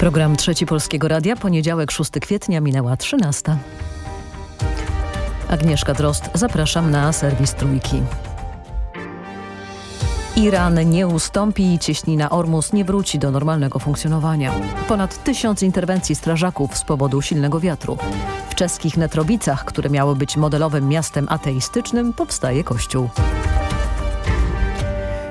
Program Trzeci Polskiego Radia, poniedziałek 6 kwietnia, minęła 13. Agnieszka Drost, zapraszam na serwis Trójki. Iran nie ustąpi i cieśnina Ormus nie wróci do normalnego funkcjonowania. Ponad tysiąc interwencji strażaków z powodu silnego wiatru. W czeskich Netrobicach, które miały być modelowym miastem ateistycznym, powstaje kościół.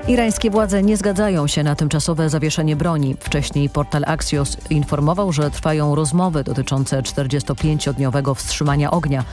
Irańskie władze nie zgadzają się na tymczasowe zawieszenie broni. Wcześniej portal Axios informował, że trwają rozmowy dotyczące 45-dniowego wstrzymania ognia.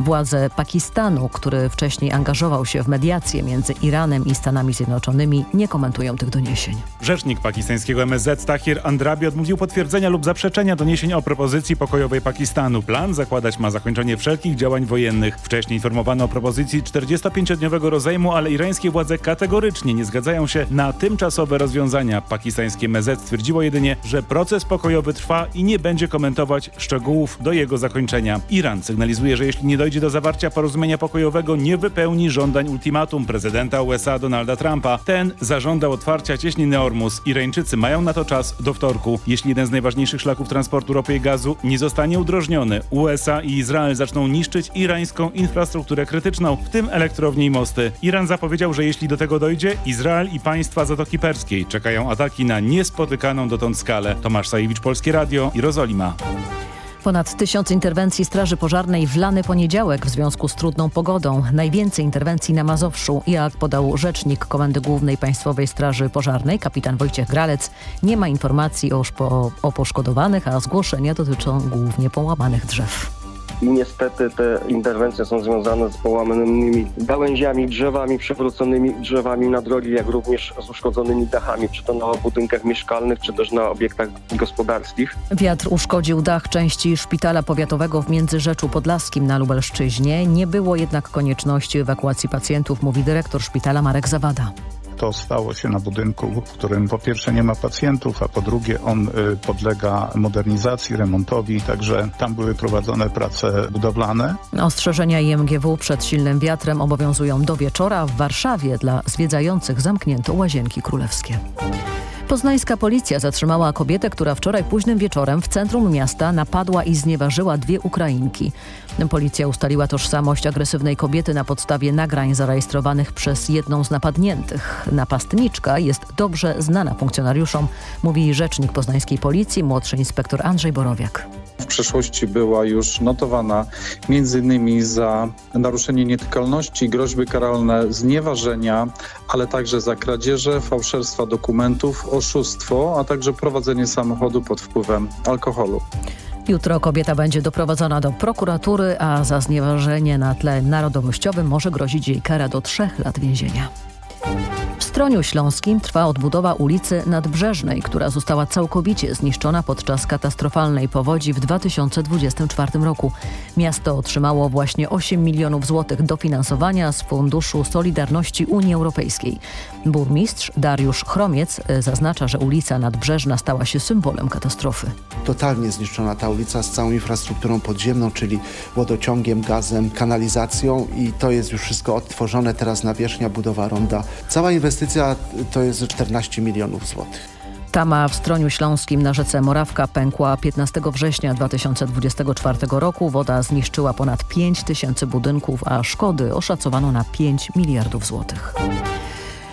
Władze Pakistanu, który wcześniej angażował się w mediację między Iranem i Stanami Zjednoczonymi, nie komentują tych doniesień. Rzecznik pakistańskiego MSZ Tahir Andrabi odmówił potwierdzenia lub zaprzeczenia doniesień o propozycji pokojowej Pakistanu. Plan zakładać ma zakończenie wszelkich działań wojennych. Wcześniej informowano o propozycji 45-dniowego rozejmu, ale irańskie władze kategorycznie nie zgadzają się na tymczasowe rozwiązania. Pakistańskie MSZ stwierdziło jedynie, że proces pokojowy trwa i nie będzie komentować szczegółów do jego zakończenia. Iran sygnalizuje, że jeśli nie dojdzie do zawarcia porozumienia pokojowego, nie wypełni żądań ultimatum prezydenta USA Donalda Trumpa. Ten zażądał otwarcia cieśniny Ormus. Irańczycy mają na to czas do wtorku. Jeśli jeden z najważniejszych szlaków transportu ropy i gazu nie zostanie udrożniony, USA i Izrael zaczną niszczyć irańską infrastrukturę krytyczną, w tym elektrownie i mosty. Iran zapowiedział, że jeśli do tego dojdzie, Izrael i państwa Zatoki Perskiej czekają ataki na niespotykaną dotąd skalę. Tomasz Sajewicz, Polskie Radio, Jerozolima. Ponad tysiąc interwencji Straży Pożarnej w lany poniedziałek w związku z trudną pogodą. Najwięcej interwencji na Mazowszu. Jak podał rzecznik Komendy Głównej Państwowej Straży Pożarnej, kapitan Wojciech Gralec, nie ma informacji o, o poszkodowanych, a zgłoszenia dotyczą głównie połamanych drzew i niestety te interwencje są związane z połamanymi gałęziami, drzewami, przewróconymi drzewami na drogi, jak również z uszkodzonymi dachami, czy to na budynkach mieszkalnych, czy też na obiektach gospodarskich. Wiatr uszkodził dach części szpitala powiatowego w Międzyrzeczu Podlaskim na Lubelszczyźnie. Nie było jednak konieczności ewakuacji pacjentów, mówi dyrektor szpitala Marek Zawada to stało się na budynku, w którym po pierwsze nie ma pacjentów, a po drugie on y, podlega modernizacji, remontowi, także tam były prowadzone prace budowlane. Ostrzeżenia IMGW przed silnym wiatrem obowiązują do wieczora. W Warszawie dla zwiedzających zamknięto łazienki królewskie. Poznańska policja zatrzymała kobietę, która wczoraj późnym wieczorem w centrum miasta napadła i znieważyła dwie Ukrainki. Policja ustaliła tożsamość agresywnej kobiety na podstawie nagrań zarejestrowanych przez jedną z napadniętych. Napastniczka jest dobrze znana funkcjonariuszom, mówi rzecznik poznańskiej policji, młodszy inspektor Andrzej Borowiak w przeszłości była już notowana m.in. za naruszenie nietykalności, groźby karalne, znieważenia, ale także za kradzieże, fałszerstwa dokumentów, oszustwo, a także prowadzenie samochodu pod wpływem alkoholu. Jutro kobieta będzie doprowadzona do prokuratury, a za znieważenie na tle narodowościowym może grozić jej kara do trzech lat więzienia. W Stroniu Śląskim trwa odbudowa ulicy Nadbrzeżnej, która została całkowicie zniszczona podczas katastrofalnej powodzi w 2024 roku. Miasto otrzymało właśnie 8 milionów złotych dofinansowania z Funduszu Solidarności Unii Europejskiej. Burmistrz Dariusz Chromiec e, zaznacza, że ulica Nadbrzeżna stała się symbolem katastrofy. Totalnie zniszczona ta ulica z całą infrastrukturą podziemną, czyli wodociągiem, gazem, kanalizacją i to jest już wszystko odtworzone. Teraz nawierzchnia, budowa ronda. Cała inwestycja to jest 14 milionów złotych. Tama w Stroniu Śląskim na rzece Morawka pękła 15 września 2024 roku. Woda zniszczyła ponad 5 tysięcy budynków, a szkody oszacowano na 5 miliardów złotych.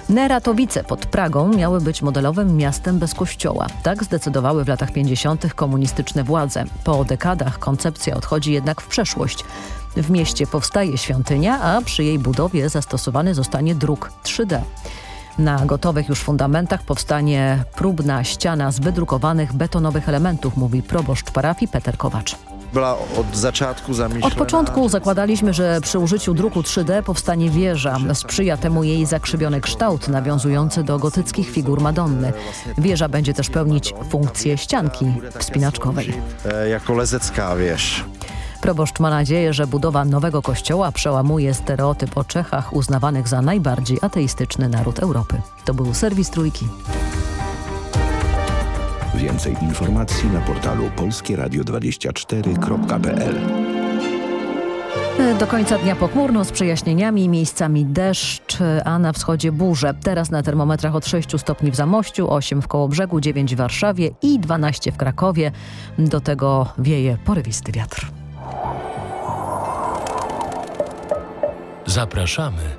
Neratowice pod Pragą miały być modelowym miastem bez kościoła. Tak zdecydowały w latach 50. komunistyczne władze. Po dekadach koncepcja odchodzi jednak w przeszłość. W mieście powstaje świątynia, a przy jej budowie zastosowany zostanie druk 3D. Na gotowych już fundamentach powstanie próbna ściana z wydrukowanych betonowych elementów, mówi proboszcz parafii Peter Kowacz. Była od. Od początku zakładaliśmy, że przy użyciu druku 3D powstanie wieża. Sprzyja temu jej zakrzywiony kształt nawiązujący do gotyckich figur Madonny. Wieża będzie też pełnić funkcję ścianki wspinaczkowej. E, jako lezecka wież. Proboszcz ma nadzieję, że budowa nowego kościoła przełamuje stereotyp o Czechach uznawanych za najbardziej ateistyczny naród Europy. To był serwis Trójki. Więcej informacji na portalu polskieradio24.pl Do końca dnia pochmurno z przejaśnieniami, miejscami deszcz, a na wschodzie burze. Teraz na termometrach od 6 stopni w Zamościu, 8 w Kołobrzegu, 9 w Warszawie i 12 w Krakowie. Do tego wieje porywisty wiatr. Zapraszamy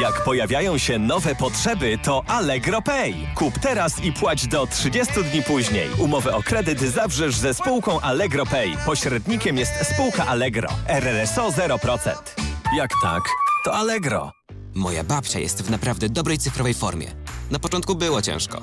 Jak pojawiają się nowe potrzeby, to Allegro Pay. Kup teraz i płać do 30 dni później. Umowę o kredyt zawrzesz ze spółką Allegro Pay. Pośrednikiem jest spółka Allegro. RRSO 0%. Jak tak, to Allegro. Moja babcia jest w naprawdę dobrej cyfrowej formie. Na początku było ciężko,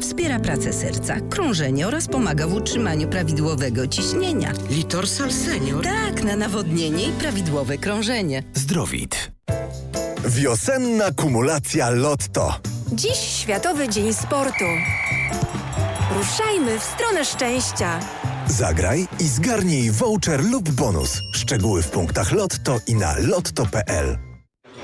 wspiera pracę serca, krążenie oraz pomaga w utrzymaniu prawidłowego ciśnienia. Litorsal Senior? Tak, na nawodnienie i prawidłowe krążenie. Zdrowit. Wiosenna kumulacja Lotto. Dziś Światowy Dzień Sportu. Ruszajmy w stronę szczęścia. Zagraj i zgarnij voucher lub bonus. Szczegóły w punktach Lotto i na lotto.pl.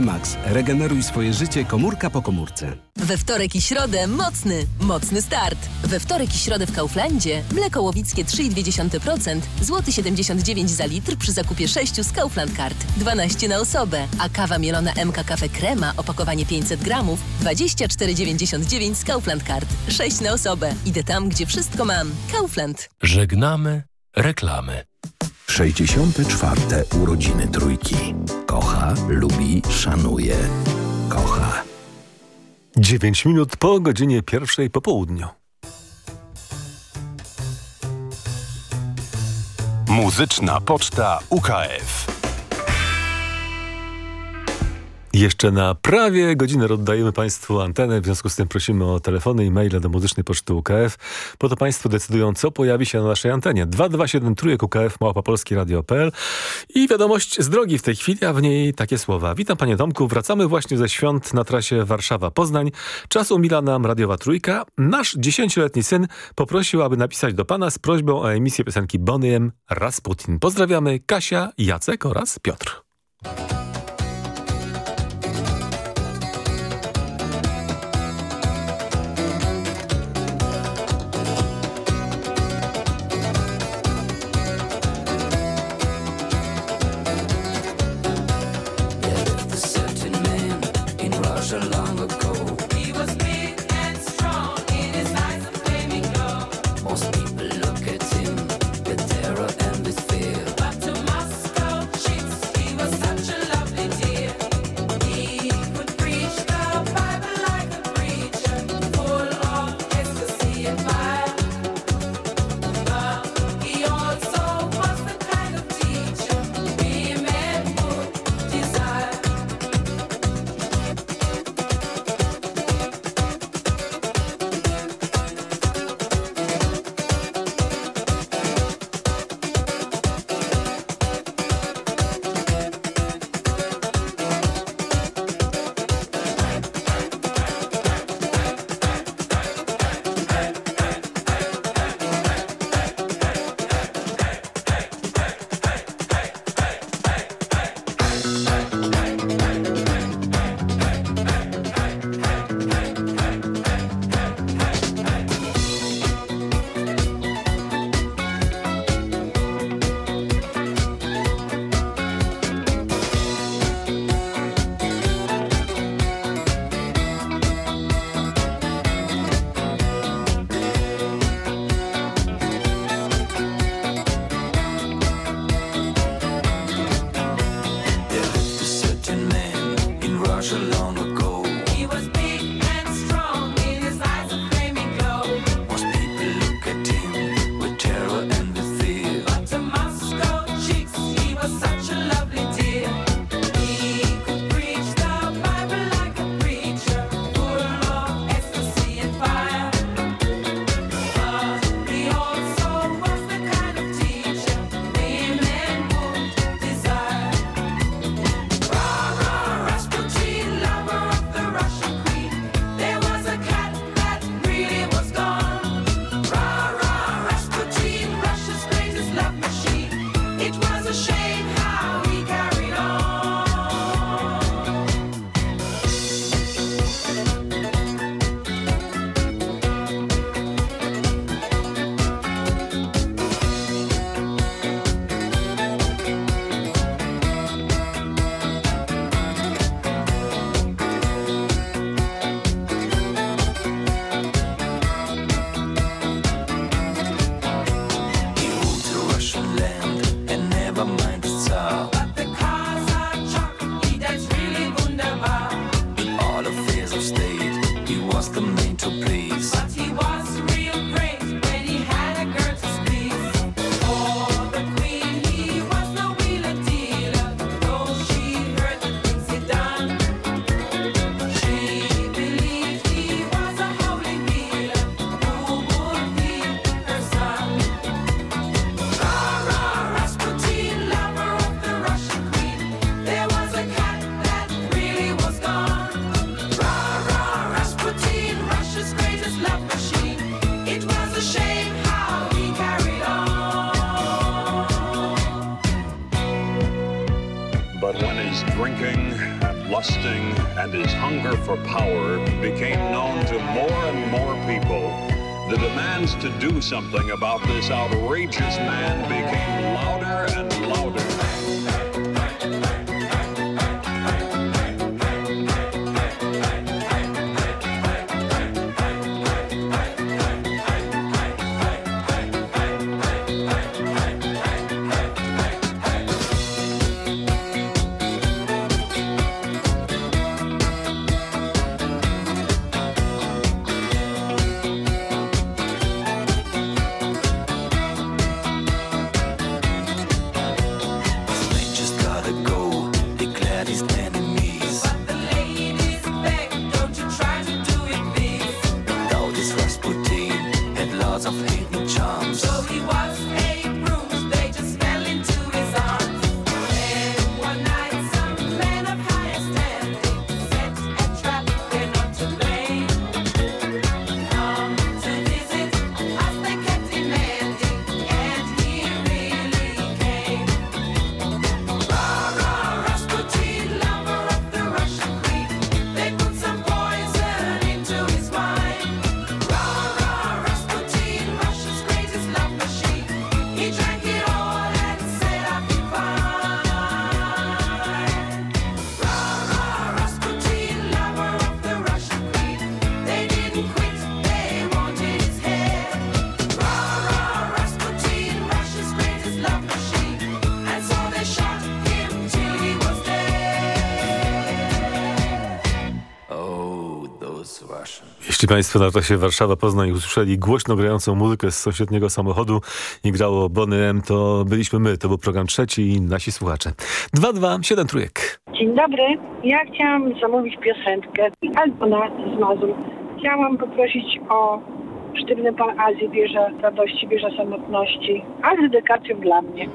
Max. Regeneruj swoje życie komórka po komórce. We wtorek i środę mocny, mocny start. We wtorek i środę w Kauflandzie mleko łowickie 3,2%, złoty 79 za litr przy zakupie 6 z Kaufland Card. 12 na osobę, a kawa mielona MK Cafe Krema, opakowanie 500 gramów, 24,99 z Kaufland Card. 6 na osobę. Idę tam, gdzie wszystko mam. Kaufland. Żegnamy reklamy. 64. urodziny trójki. Kocha, lubi, szanuje. Kocha. 9 minut po godzinie pierwszej po południu. Muzyczna Poczta UKF. Jeszcze na prawie godzinę oddajemy Państwu antenę, w związku z tym prosimy o telefony i maile do Muzycznej Poczty UKF, po to Państwo decydują, co pojawi się na naszej antenie. 227 trójek UKF, małopolski.radio.pl i wiadomość z drogi w tej chwili, a w niej takie słowa. Witam Panie Tomku, wracamy właśnie ze świąt na trasie Warszawa-Poznań. Czas umila nam radiowa trójka. Nasz dziesięcioletni syn poprosił, aby napisać do Pana z prośbą o emisję piosenki Bonnie M. Rasputin. Pozdrawiamy Kasia, Jacek oraz Piotr. and his hunger for power became known to more and more people, the demands to do something about this outrageous man became louder and louder. Jeśli Państwo na trasie Warszawa-Poznań usłyszeli głośno grającą muzykę z sąsiedniego samochodu i grało Bonny M, to byliśmy my. To był program trzeci i nasi słuchacze. 227 trójek. Dzień dobry. Ja chciałam zamówić piosenkę Albona z Mazur. Chciałam poprosić o sztywny pan Azji, wieża radości, wieża samotności, a z dedykacją dla mnie.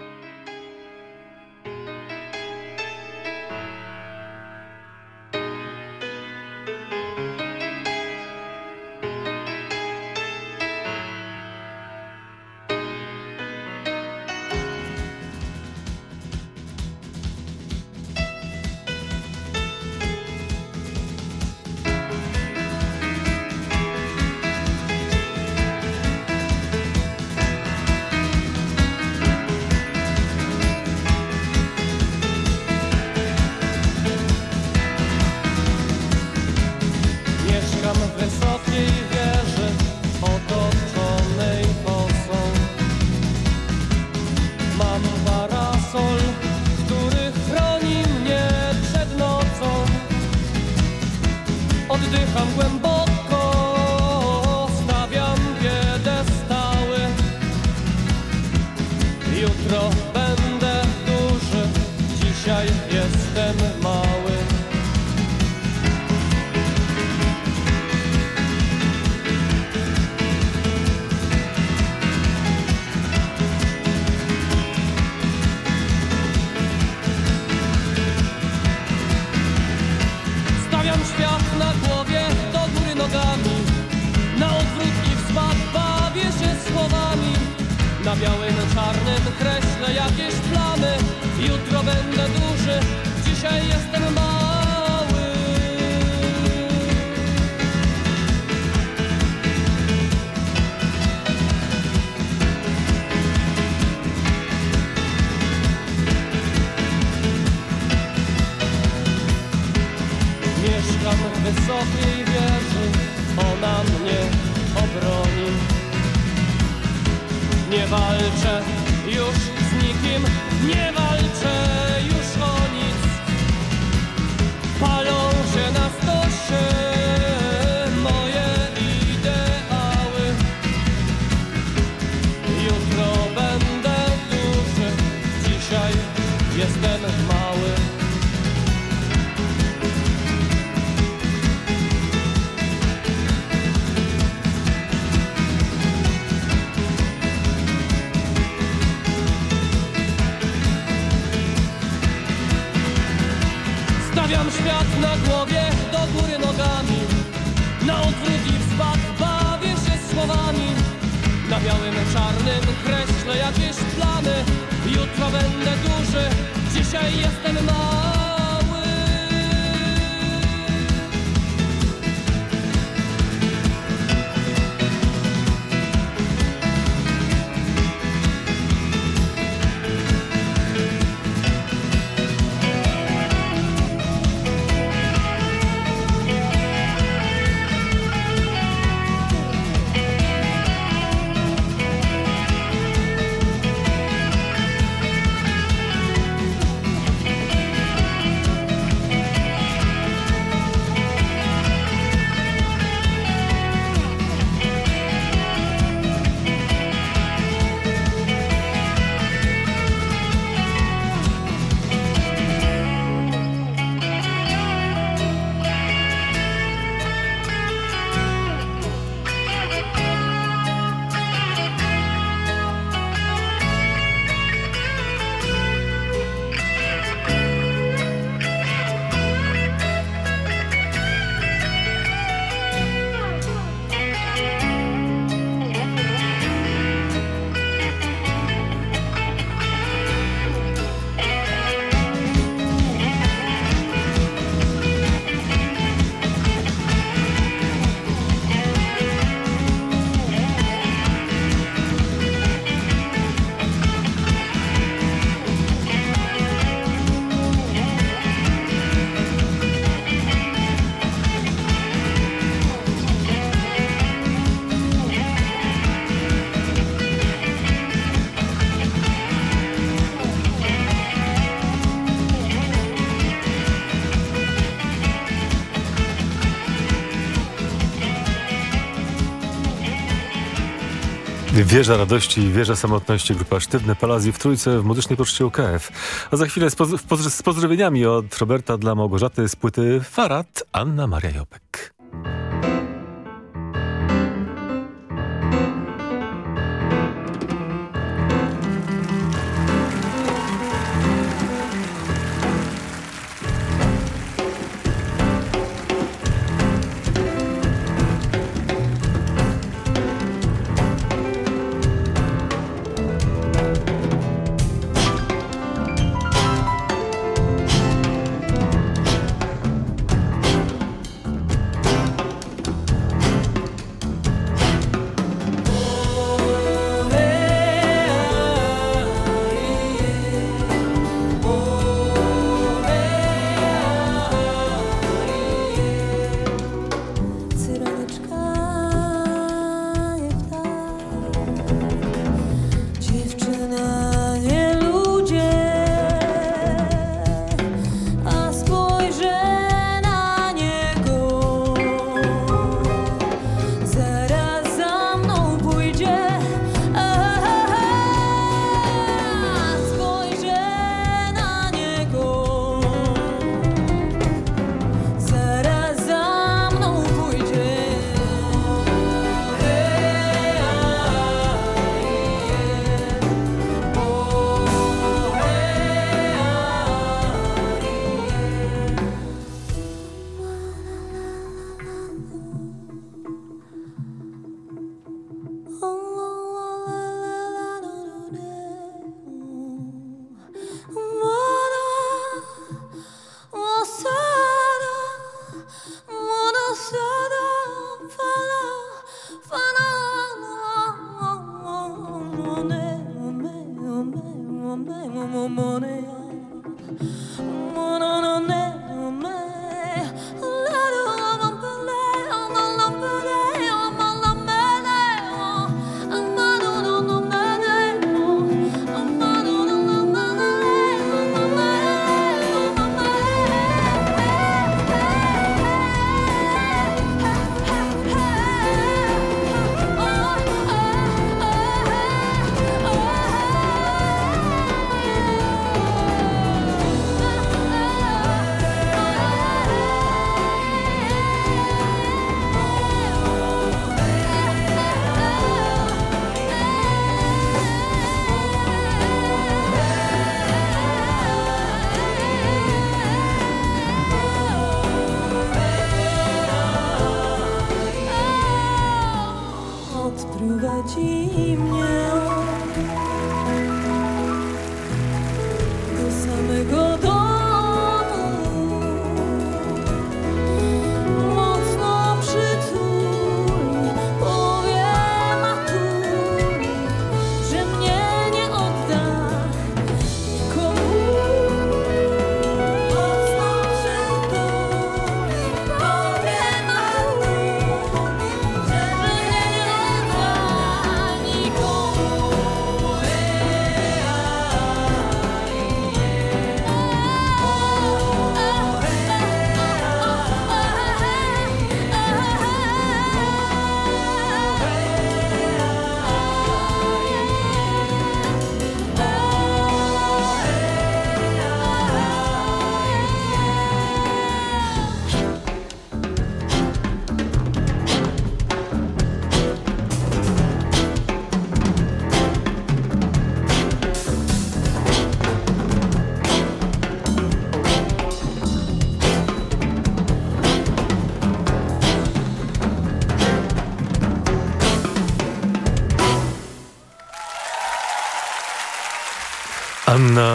Biały na czarnym kreślę jakieś plamy Jutro będę duży, dzisiaj jestem mały. Mieszkam w wysokiej wieży. nie walczę, już z nikim nie walczę. Na odwrót i w spadk bawię się słowami. Na białym, czarnym kreślę jakieś plany. Jutro będę duży, dzisiaj jestem mały Wieża Radości, Wieża Samotności, Grupa Sztywne Palazji w Trójce w Muzycznej Poczcie UKF. A za chwilę z, poz z pozdrowieniami od Roberta dla Małgorzaty z płyty Farad Anna Maria Jopek.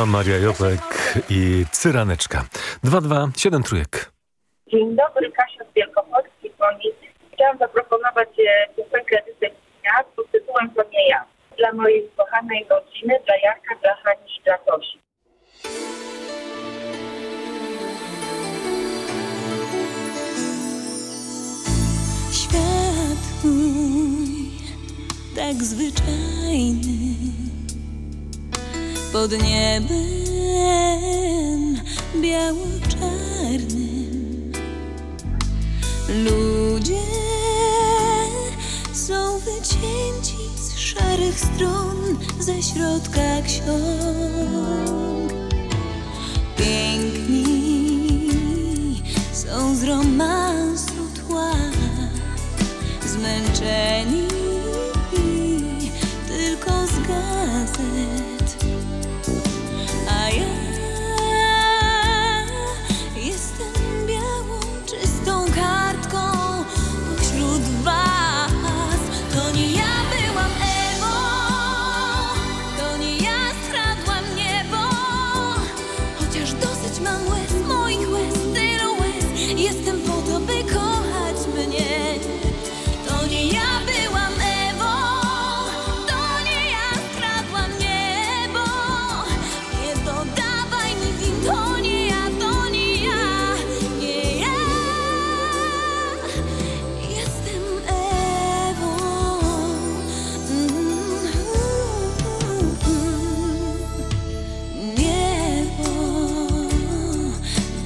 Maria Jopek i Cyraneczka. 2-2, trójek. Dzień dobry, Kasia z Wielkopolski. Chciałam zaproponować e, piosenkę Dnia pod tytułem To nie ja. Dla mojej kochanej rodziny, dla Jarka, dla Hani i dla Tosi. Świat mój tak zwyczajny pod niebem biało-czarnym. Ludzie są wycięci z szarych stron ze środka ksiąg. Piękni są z romansu tła, zmęczeni tylko z gazet.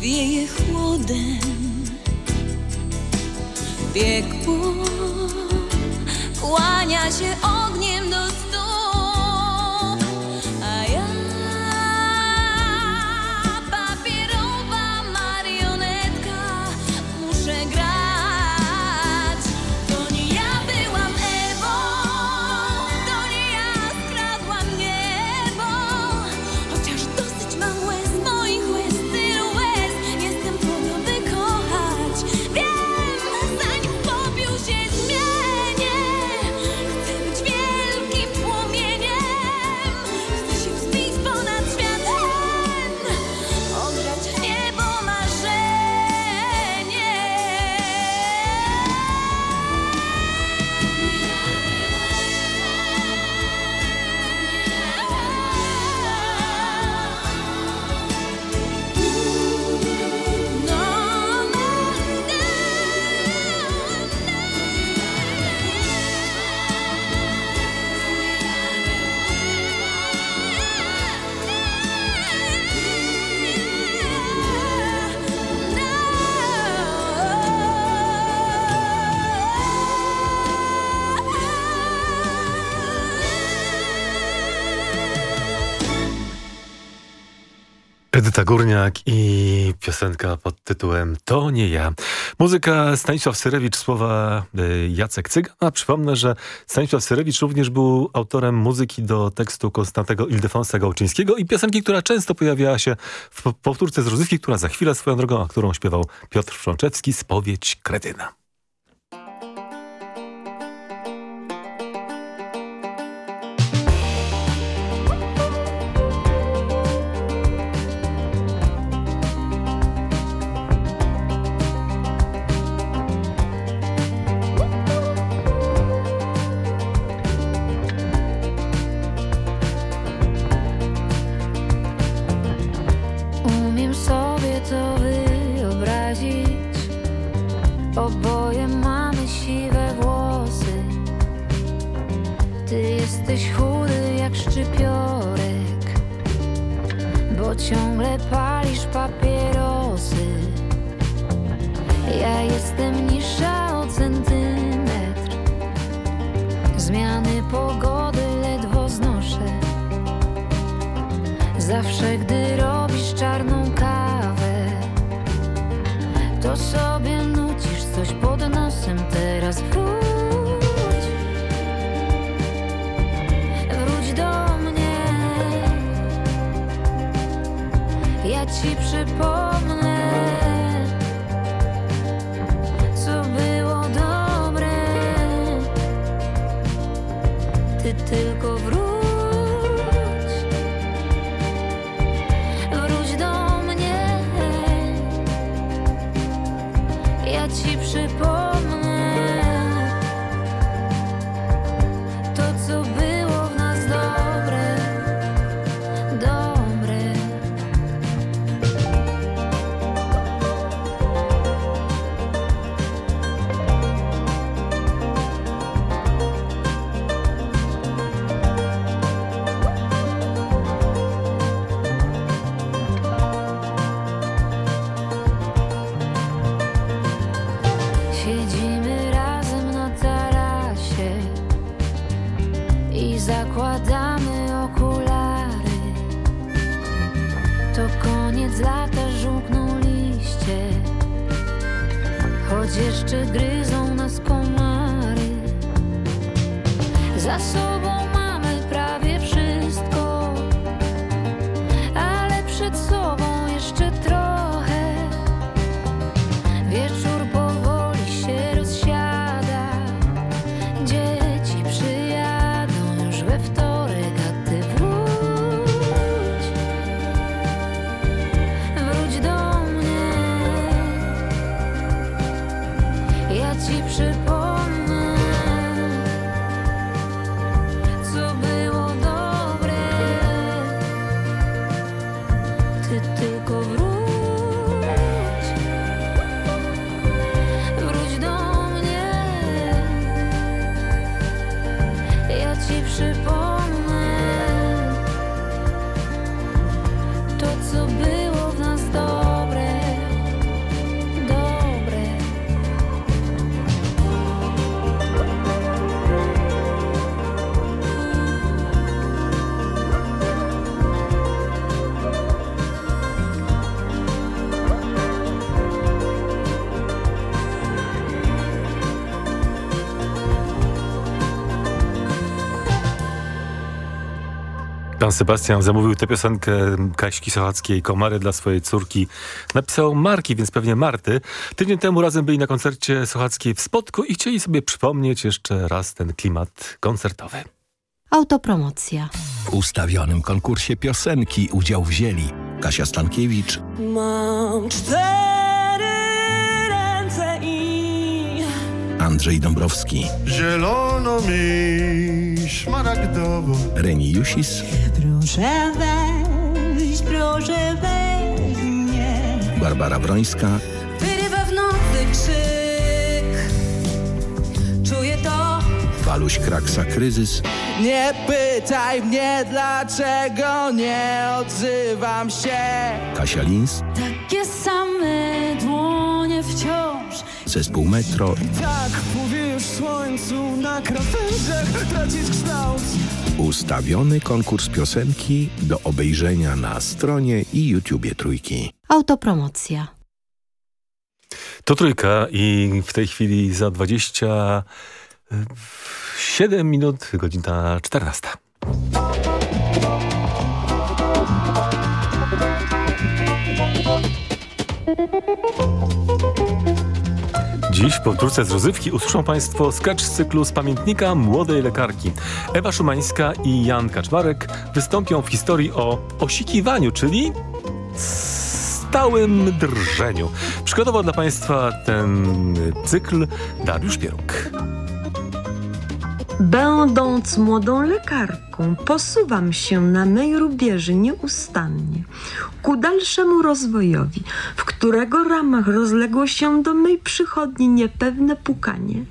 Wieje chłodem, piekło kłania się ogniem do Edyta Górniak i piosenka pod tytułem To nie ja. Muzyka Stanisław Syrewicz, słowa y, Jacek Cygan. A przypomnę, że Stanisław Syrewicz również był autorem muzyki do tekstu Konstantego Ildefonsa Gałczyńskiego i piosenki, która często pojawiała się w powtórce z rozrywki, która za chwilę swoją drogą, a którą śpiewał Piotr Frączewski, Spowiedź Kretyna. Za Pan Sebastian zamówił tę piosenkę Kaśki Sochackiej, Komary dla swojej córki. Napisał Marki, więc pewnie Marty. Tydzień temu razem byli na koncercie Sochackiej w Spodku i chcieli sobie przypomnieć jeszcze raz ten klimat koncertowy. Autopromocja. W ustawionym konkursie piosenki udział wzięli Kasia Stankiewicz, Mam cztery Andrzej Dąbrowski, Zielono mi, szmaragdowo. Reni Jusis, Proszę weź, proszę weź mnie. Barbara Brońska, Wyrywa w nocy krzyk. Czuję to. Waluś Kraksa Kryzys, Nie pytaj mnie, dlaczego nie odzywam się. Kasia Lins, Takie same dłonie wciąż zespół Metro, Tak mówi już słońcu na krawędziach tracić kształt. ustawiony konkurs piosenki do obejrzenia na stronie i YouTubie Trójki. Autopromocja. To trójka i w tej chwili za 27 minut, godzina 14. Dziś w powtórce z rozrywki usłyszą Państwo sketch z cyklu z pamiętnika młodej lekarki. Ewa Szumańska i Jan Kaczmarek wystąpią w historii o osikiwaniu, czyli stałym drżeniu. Przygotował dla Państwa ten cykl Dariusz Pieruk. Będąc młodą lekarką, posuwam się na mej rubieży nieustannie ku dalszemu rozwojowi, w którego ramach rozległo się do mej przychodni niepewne pukanie.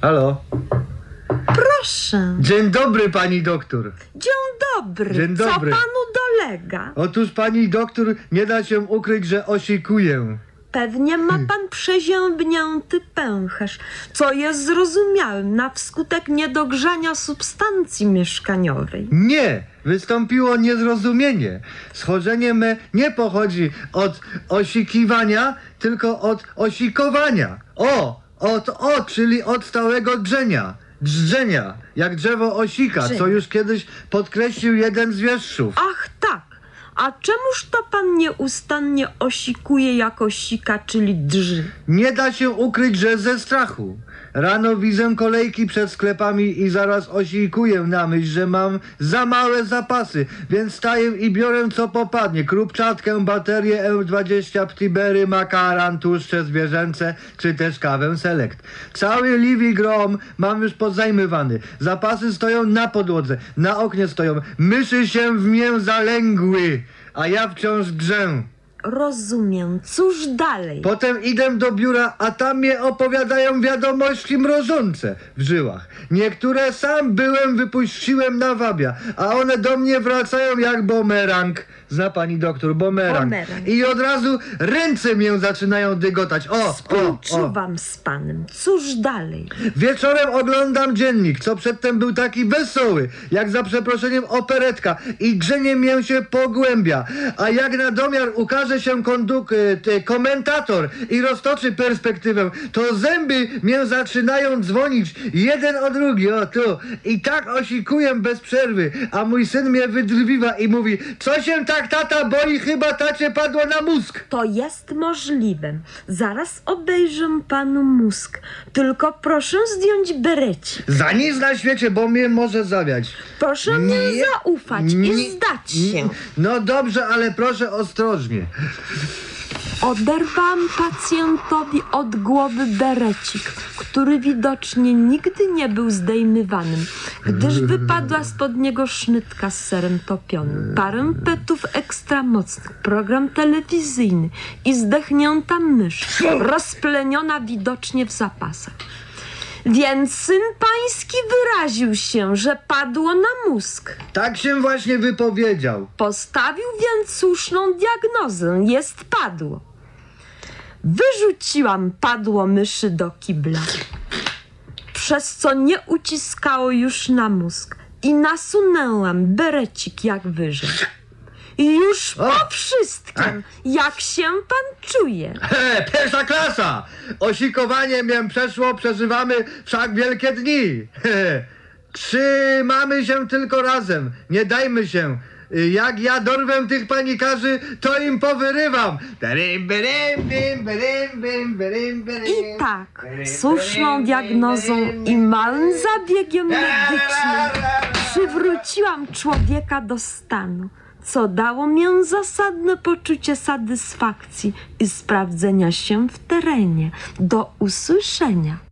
Halo? Proszę. Dzień dobry, pani doktor. Dzień dobry. Dzień Co dobry. panu dolega? Otóż pani doktor nie da się ukryć, że osikuję. Pewnie ma pan przeziębnięty pęcherz, co jest zrozumiałym na wskutek niedogrzania substancji mieszkaniowej. Nie! Wystąpiło niezrozumienie. Schorzenie me nie pochodzi od osikiwania, tylko od osikowania. O! Od o, czyli od stałego drzenia. Drżenia, jak drzewo osika, co już kiedyś podkreślił jeden z wieszczów. Ach tak, a czemuż to pan nieustannie osikuje jak osika, czyli drży? Nie da się ukryć, że ze strachu. Rano widzę kolejki przed sklepami i zaraz osikuję na myśl, że mam za małe zapasy, więc staję i biorę co popadnie. Krupczatkę, baterię M20, ptibery, makaran, tłuszcze zwierzęce, czy też kawę select. Cały liwi grom mam już pozajmywany. Zapasy stoją na podłodze, na oknie stoją. Myszy się w mię zalęgły, a ja wciąż grzę. Rozumiem, cóż dalej? Potem idę do biura, a tam mnie opowiadają wiadomości mrożące w żyłach. Niektóre sam byłem, wypuściłem na wabia, a one do mnie wracają jak bumerang. Zna pani doktor, bumerang. Bumerang. I od razu ręce mnie zaczynają dygotać. O, o, o. Współczuwam z panem. Cóż dalej? Wieczorem oglądam dziennik, co przedtem był taki wesoły, jak za przeproszeniem operetka i grzenie mię się pogłębia. A jak na domiar ukaże się konduk, y, komentator i roztoczy perspektywę, to zęby mię zaczynają dzwonić jeden o drugi, o tu. I tak osikuję bez przerwy, a mój syn mnie wydrwiwa i mówi, co się tak tata boi, chyba tacie padło na mózg. To jest możliwe. Zaraz obejrzę panu mózg. Tylko proszę zdjąć bereci. Za nic na świecie, bo mnie może zawiać. Proszę mnie Nie. zaufać Nie. i zdać się. No dobrze, ale proszę ostrożnie. Oderwałam pacjentowi od głowy berecik, który widocznie nigdy nie był zdejmywanym, gdyż wypadła spod niego sznytka z serem topionym, parę petów ekstra mocnych, program telewizyjny i zdechnięta mysz, rozpleniona widocznie w zapasach. Więc syn pański wyraził się, że padło na mózg. Tak się właśnie wypowiedział. Postawił więc słuszną diagnozę. Jest padło. Wyrzuciłam padło myszy do kibla, przez co nie uciskało już na mózg i nasunęłam berecik jak wyżej. I już po wszystkim, jak się pan czuje? He, pierwsza klasa! Osikowanie mię przeszło, przeżywamy wszak wielkie dni. He, trzymamy się tylko razem, nie dajmy się. Jak ja dorwę tych panikarzy, to im powyrywam. I tak, słuszną diagnozą i małym zabiegiem medycznym przywróciłam człowieka do stanu, co dało mi zasadne poczucie satysfakcji i sprawdzenia się w terenie. Do usłyszenia.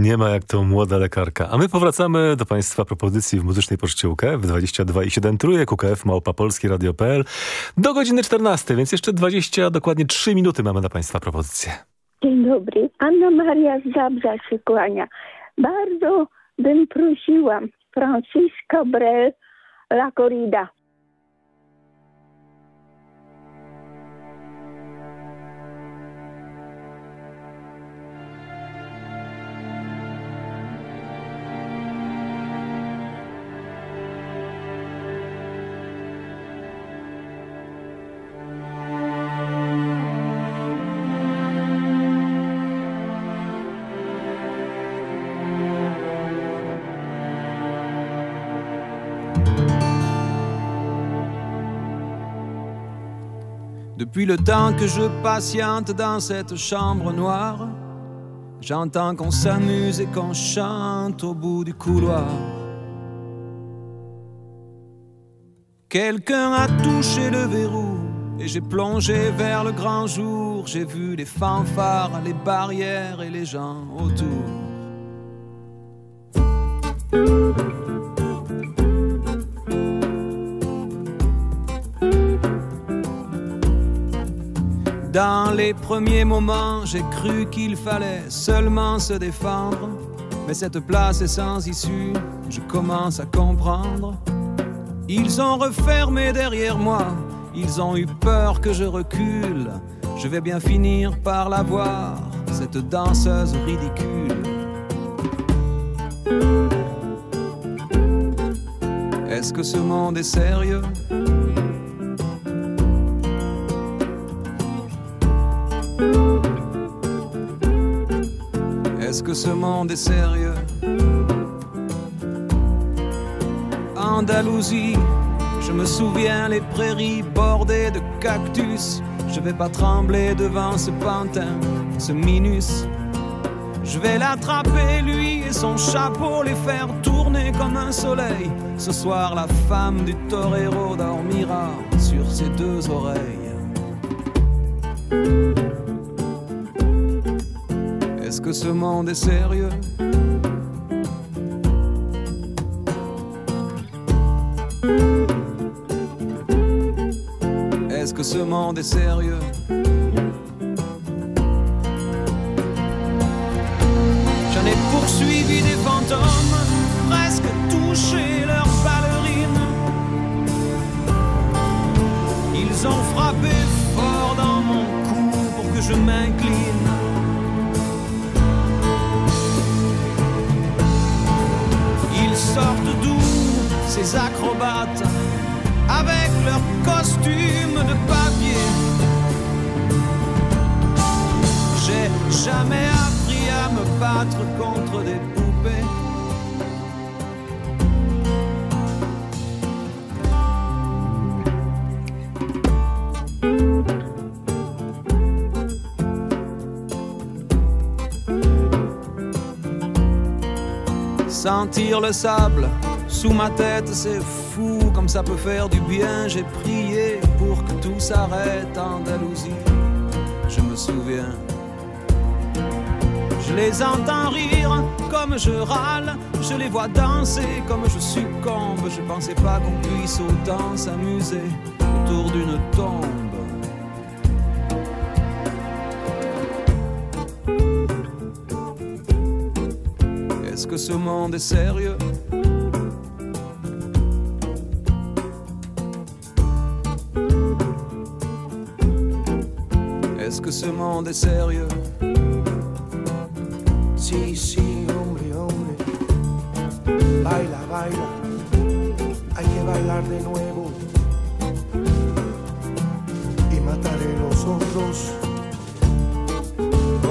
Nie ma jak to młoda lekarka. A my powracamy do Państwa propozycji w Muzycznej Poczcie UKF 22 i 7 trójek UKF małpa polski radio.pl do godziny 14, więc jeszcze 20, dokładnie 3 minuty mamy na Państwa propozycję. Dzień dobry. Anna Maria z Zabrza się kłania. Bardzo bym prosiła Francisca Brel La Corrida. Depuis le temps que je patiente dans cette chambre noire, j'entends qu'on s'amuse et qu'on chante au bout du couloir. Quelqu'un a touché le verrou et j'ai plongé vers le grand jour. J'ai vu les fanfares, les barrières et les gens autour. Dans les premiers moments, j'ai cru qu'il fallait seulement se défendre. Mais cette place est sans issue, je commence à comprendre. Ils ont refermé derrière moi, ils ont eu peur que je recule. Je vais bien finir par la voir, cette danseuse ridicule. Est-ce que ce monde est sérieux? Que ce monde est sérieux? Andalousie, je me souviens les prairies bordées de cactus. Je vais pas trembler devant ce pantin, ce minus. Je vais l'attraper, lui et son chapeau, les faire tourner comme un soleil. Ce soir, la femme du torero dormira sur ses deux oreilles. Est-ce que ce monde est sérieux? Est-ce que ce monde est sérieux? J'en ai poursuivi des fantômes, presque touché leurs ballerines. Ils ont frappé fort dans mon cou pour que je m'incline. Sortent d'où ces acrobates avec leurs costumes de papier. J'ai jamais appris à me battre contre des poupées. Sentir le sable sous ma tête, c'est fou comme ça peut faire du bien. J'ai prié pour que tout s'arrête en Andalousie. Je me souviens. Je les entends rire comme je râle, je les vois danser comme je succombe. Je pensais pas qu'on puisse autant s'amuser autour d'une tombe. Que ce monde est sérieux Est-ce que ce monde est sérieux Sí, sí, hombre, hombre. Baila, baila. Hay que bailar de nuevo. Y mataré los otros.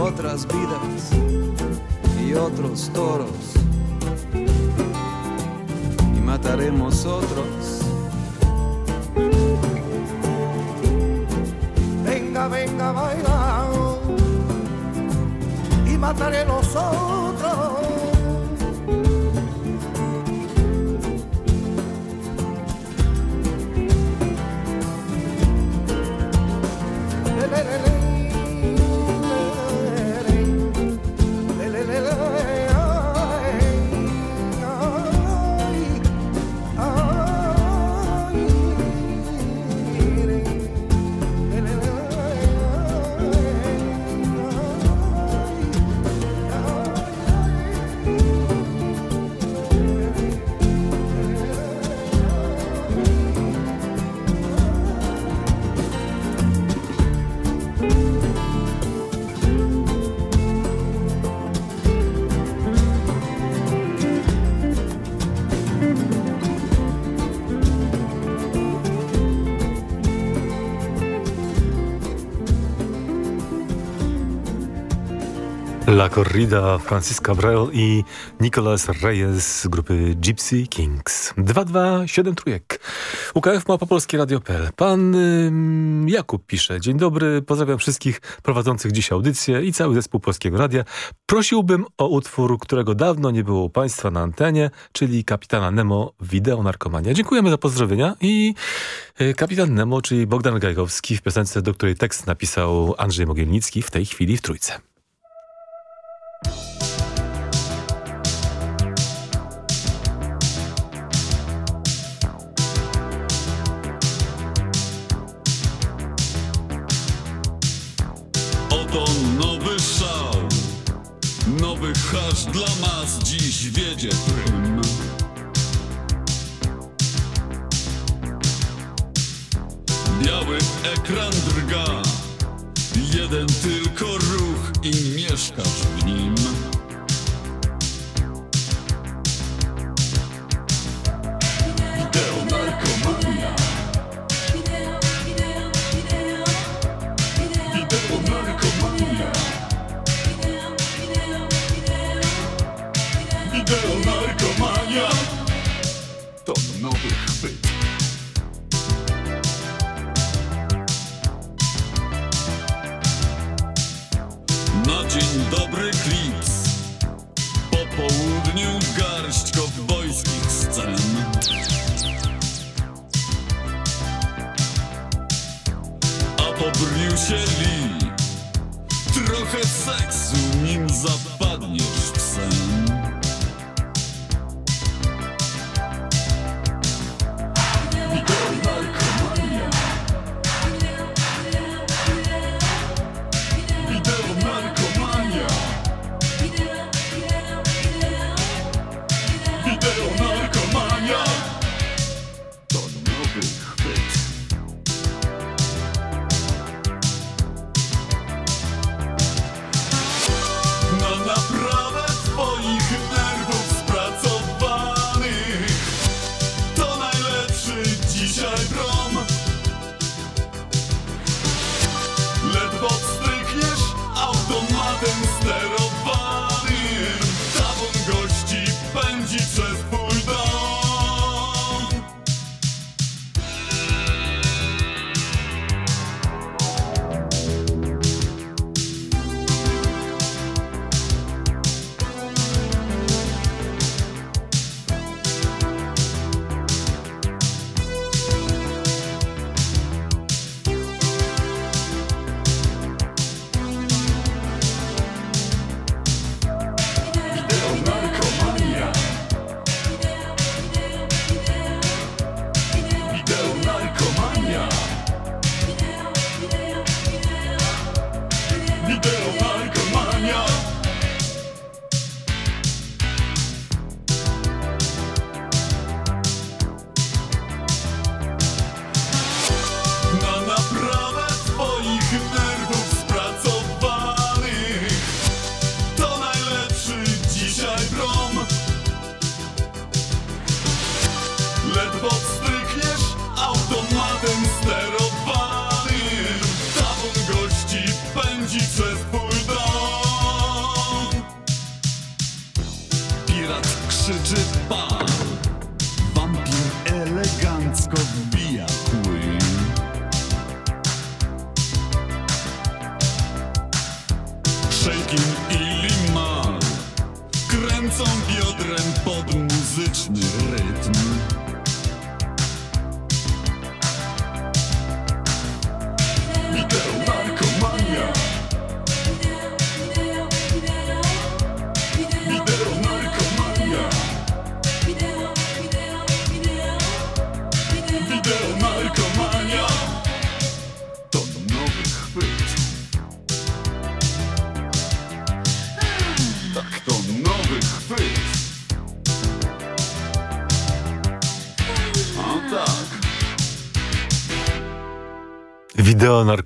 Otras vidas otros toros. Y mataremos otros. Venga, venga, baila. Y mataré los. Corrida, Francis Cabrel i Nicolas Reyes z grupy Gypsy Kings. 227 trójek. UKF ma po polskie radio.pl. Pan Jakub pisze. Dzień dobry, pozdrawiam wszystkich prowadzących dziś audycję i cały zespół Polskiego Radia. Prosiłbym o utwór, którego dawno nie było u Państwa na antenie, czyli Kapitana Nemo Wideo Narkomania. Dziękujemy za pozdrowienia i y, Kapitan Nemo, czyli Bogdan Gajkowski w piosence, do której tekst napisał Andrzej Mogielnicki w tej chwili w Trójce. Oto nowy szał, nowy hasz dla mas dziś wiedzie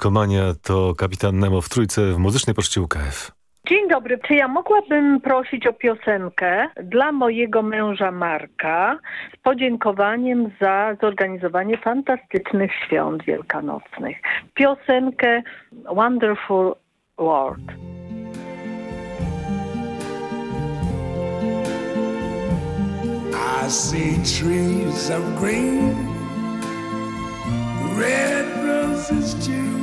Narkomania to kapitan Nemo w trójce w muzycznej poczcie UKF. Dzień dobry. Czy ja mogłabym prosić o piosenkę dla mojego męża Marka z podziękowaniem za zorganizowanie fantastycznych świąt wielkanocnych? Piosenkę Wonderful World. I see trees of green, red roses too.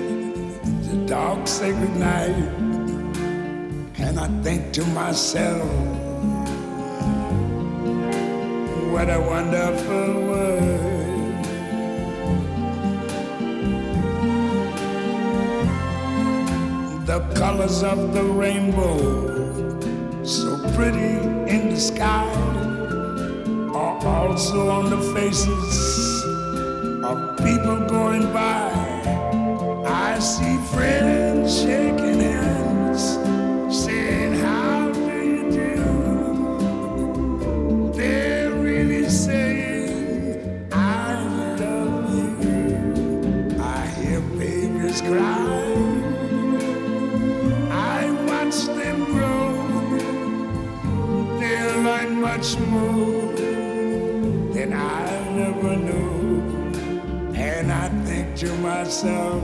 the dark sacred night, and I think to myself, what a wonderful world. The colors of the rainbow, so pretty in the sky are also on the faces of people going by. Friends shaking hands, saying, How do you do? They're really saying, I love you. I hear babies cry. I watch them grow. They'll learn much more than I never knew. And I think to myself,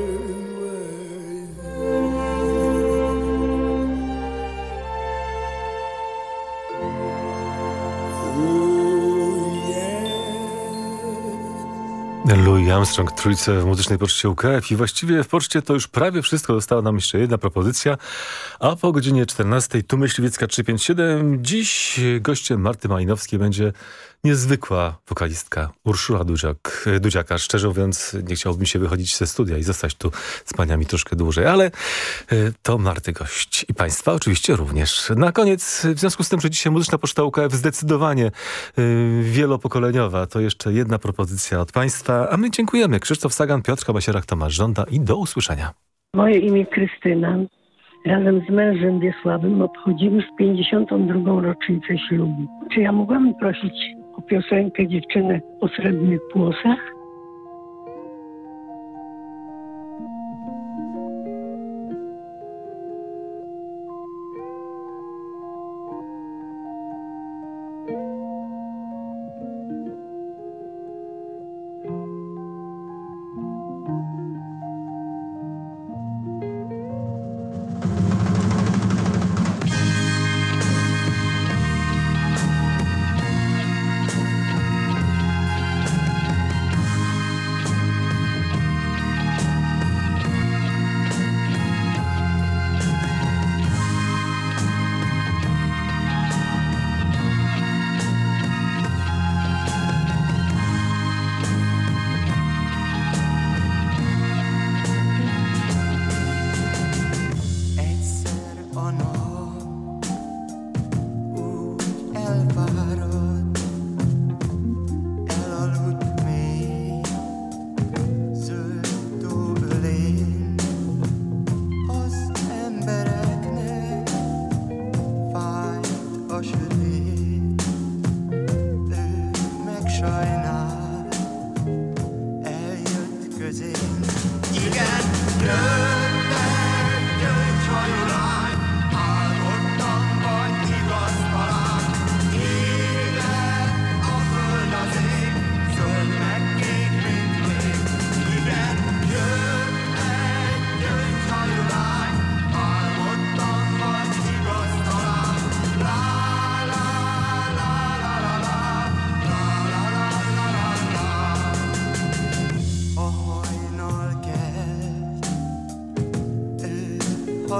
Louis Armstrong, trójce w muzycznej poczcie UKF i właściwie w poczcie to już prawie wszystko. Została nam jeszcze jedna propozycja, a po godzinie 14 tu Myśliwiecka 357. Dziś gościem Marty Malinowskiej będzie niezwykła wokalistka Urszula Dudziak, Dudziaka. Szczerze mówiąc, nie chciałbym się wychodzić ze studia i zostać tu z paniami troszkę dłużej, ale e, to Marty gość i państwa oczywiście również. Na koniec, w związku z tym, że dzisiaj muzyczna poczta UKF zdecydowanie e, wielopokoleniowa, to jeszcze jedna propozycja od państwa, a my dziękujemy. Krzysztof Sagan, Piotr Basierak, Tomasz Żąda i do usłyszenia. Moje imię Krystyna. Razem z mężem Wiesławem obchodzimy z 52. rocznicę ślubu. Czy ja mogłam prosić o piosenkę dziewczynę o srebrnych włosach?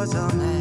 was a man.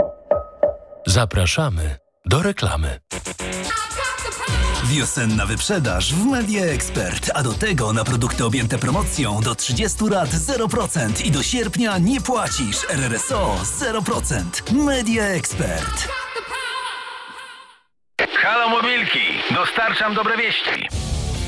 Zapraszamy do reklamy. Wiosenna wyprzedaż w Media Expert, a do tego na produkty objęte promocją do 30 lat 0% i do sierpnia nie płacisz RRSO 0%. Media Expert. Halo Mobilki, dostarczam dobre wieści.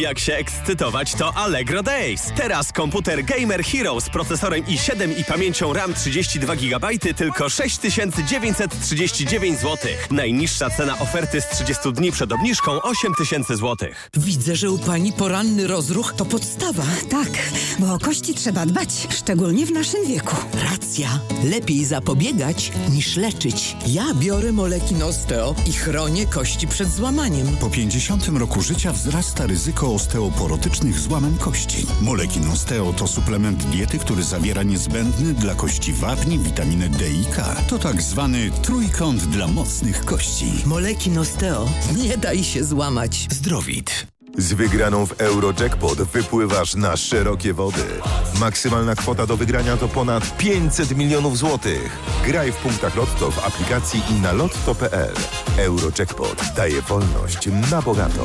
Jak się ekscytować to Allegro Days. Teraz komputer Gamer Hero z procesorem i7 i pamięcią RAM 32 GB tylko 6939 zł. Najniższa cena oferty z 30 dni przed obniżką 8000 zł. Widzę, że u pani poranny rozruch to podstawa. Tak, bo o kości trzeba dbać, szczególnie w naszym wieku. Racja. Lepiej zapobiegać niż leczyć. Ja biorę Molekin Osteo i chronię kości przed złamaniem. Po 50 roku życia wzrasta ryzyko osteoporotycznych złamań kości. Molekin Osteo to suplement diety, który zawiera niezbędny dla kości wapni, witaminę D i K. To tak zwany trójkąt dla mocnych kości. Molekin Osteo. Nie daj się złamać. Zdrowit. Z wygraną w Eurojackpot wypływasz na szerokie wody. Maksymalna kwota do wygrania to ponad 500 milionów złotych. Graj w punktach Lotto w aplikacji i na lotto.pl. Eurojackpot daje wolność na bogato.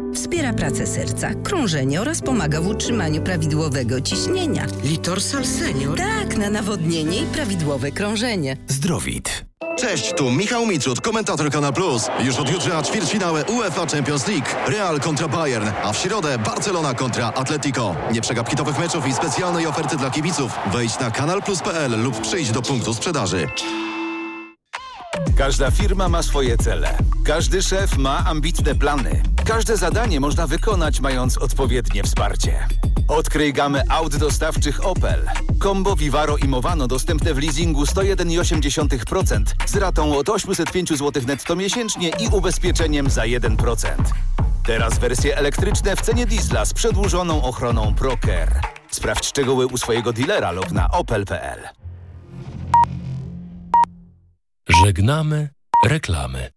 wspiera pracę serca, krążenie oraz pomaga w utrzymaniu prawidłowego ciśnienia. Litorsal Senior? Tak, na nawodnienie i prawidłowe krążenie. Zdrowit. Cześć, tu Michał Mitrud, komentator Kanal Plus. Już od jutra ćwierćfinały UEFA Champions League. Real kontra Bayern, a w środę Barcelona kontra Atletico. Nie przegap hitowych meczów i specjalnej oferty dla kibiców. Wejdź na kanalplus.pl lub przyjdź do punktu sprzedaży. Każda firma ma swoje cele. Każdy szef ma ambitne plany. Każde zadanie można wykonać, mając odpowiednie wsparcie. Odkryj gamę aut dostawczych Opel. Combo, Vivaro i Movano dostępne w leasingu 101,8% z ratą od 805 zł netto miesięcznie i ubezpieczeniem za 1%. Teraz wersje elektryczne w cenie diesla z przedłużoną ochroną ProCare. Sprawdź szczegóły u swojego dealera lub na opel.pl. Żegnamy reklamy.